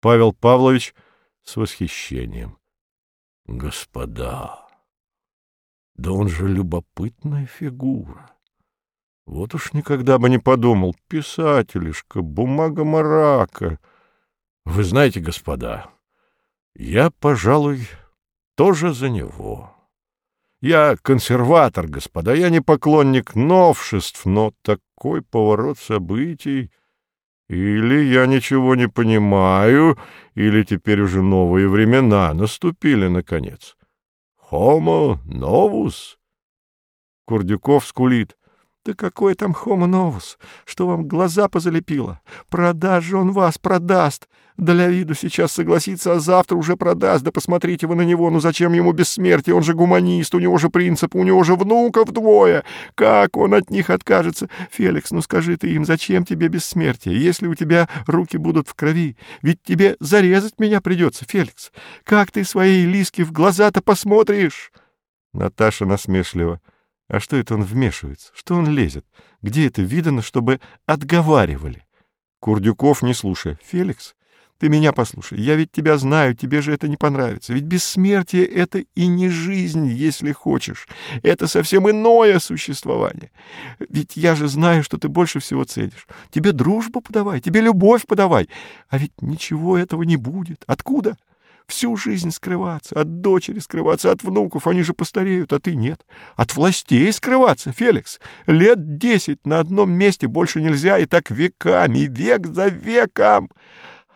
Павел Павлович с восхищением. Господа, да он же любопытная фигура. Вот уж никогда бы не подумал, писателишка, бумага марака. Вы знаете, господа, я, пожалуй, тоже за него. Я консерватор, господа, я не поклонник новшеств, но такой поворот событий... Или я ничего не понимаю, или теперь уже новые времена наступили, наконец. Homo novus? Курдюков скулит. Да какой там homo novus? Что вам глаза позалепило? Продажи он вас продаст. Для виду сейчас согласится, а завтра уже продаст. Да посмотрите вы на него, ну зачем ему бессмертие? Он же гуманист, у него же принцип, у него же внуков двое. Как он от них откажется? Феликс, ну скажи ты им, зачем тебе бессмертие, если у тебя руки будут в крови? Ведь тебе зарезать меня придется, Феликс. Как ты своей Лиске в глаза-то посмотришь? Наташа насмешливо. А что это он вмешивается? Что он лезет? Где это видано, чтобы отговаривали? Курдюков, не слушая. Феликс, ты меня послушай, я ведь тебя знаю, тебе же это не понравится. Ведь бессмертие — это и не жизнь, если хочешь. Это совсем иное существование. Ведь я же знаю, что ты больше всего ценишь. Тебе дружбу подавай, тебе любовь подавай. А ведь ничего этого не будет. Откуда? Всю жизнь скрываться, от дочери скрываться, от внуков, они же постареют, а ты нет. От властей скрываться, Феликс. Лет десять на одном месте больше нельзя, и так веками, век за веком.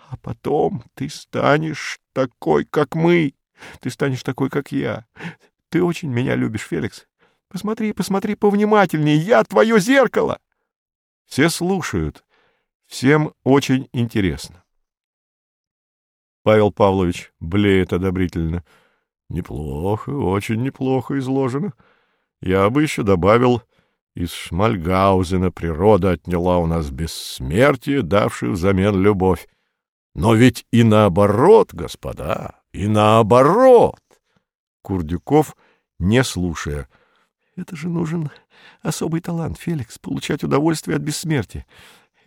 А потом ты станешь такой, как мы. Ты станешь такой, как я. Ты очень меня любишь, Феликс. Посмотри, посмотри повнимательнее. Я твое зеркало. Все слушают. Всем очень интересно. Павел Павлович блеет одобрительно. Неплохо, очень неплохо изложено. Я бы еще добавил, из Шмальгаузена природа отняла у нас бессмертие, давшее взамен любовь. Но ведь и наоборот, господа, и наоборот. Курдюков, не слушая. Это же нужен особый талант, Феликс, получать удовольствие от бессмертия.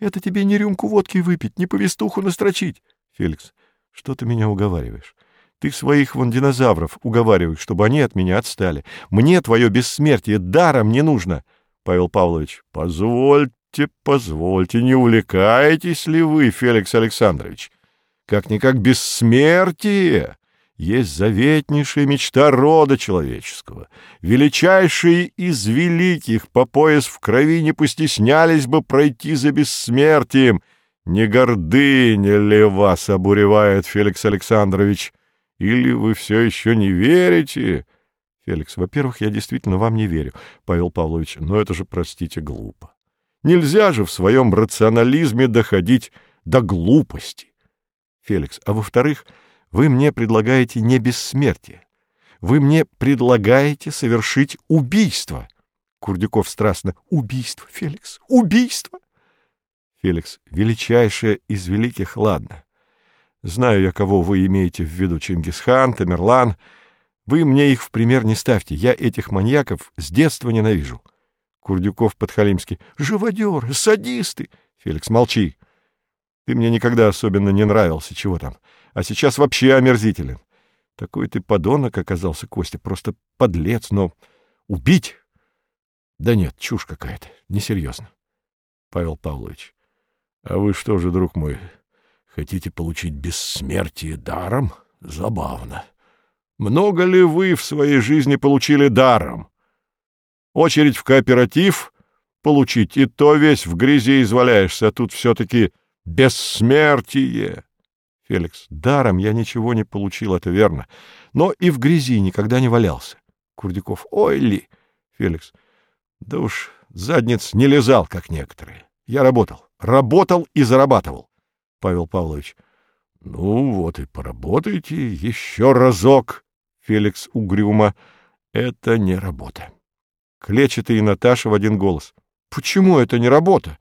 Это тебе не рюмку водки выпить, не повестуху настрочить. Феликс, что ты меня уговариваешь? Ты своих вон динозавров уговариваешь, чтобы они от меня отстали. Мне твое бессмертие даром не нужно. Павел Павлович, позвольте, позвольте, не увлекаетесь ли вы, Феликс Александрович? как-никак бессмертие есть заветнейшая мечта рода человеческого. Величайшие из великих по пояс в крови не постеснялись бы пройти за бессмертием. Не гордыня ли вас обуревает, Феликс Александрович? Или вы все еще не верите? Феликс, во-первых, я действительно вам не верю, Павел Павлович, но это же, простите, глупо. Нельзя же в своем рационализме доходить до глупости. Феликс, а во-вторых, вы мне предлагаете не бессмертие. Вы мне предлагаете совершить убийство. Курдюков страстно. Убийство, Феликс, убийство. Феликс, величайшее из великих, ладно. Знаю я, кого вы имеете в виду, Чингисхан, Тамерлан. Вы мне их в пример не ставьте. Я этих маньяков с детства ненавижу. Курдюков подхалимский. Живодеры, садисты. Феликс, молчи. Ты мне никогда особенно не нравился, чего там. А сейчас вообще омерзителен. Такой ты подонок оказался, Костя, просто подлец, но убить? Да нет, чушь какая-то, несерьезно. Павел Павлович, а вы что же, друг мой, хотите получить бессмертие даром? Забавно. Много ли вы в своей жизни получили даром? Очередь в кооператив получить, и то весь в грязи изваляешься, а тут все-таки Бессмертие! Феликс. Даром я ничего не получил, это верно. Но и в грязи никогда не валялся. Курдюков. Ой ли! Феликс. Да уж задниц не лезал, как некоторые. Я работал. Работал и зарабатывал. Павел Павлович. Ну вот и поработайте еще разок. Феликс угрюмо. Это не работа. Клечатый и Наташа в один голос. Почему это не работа?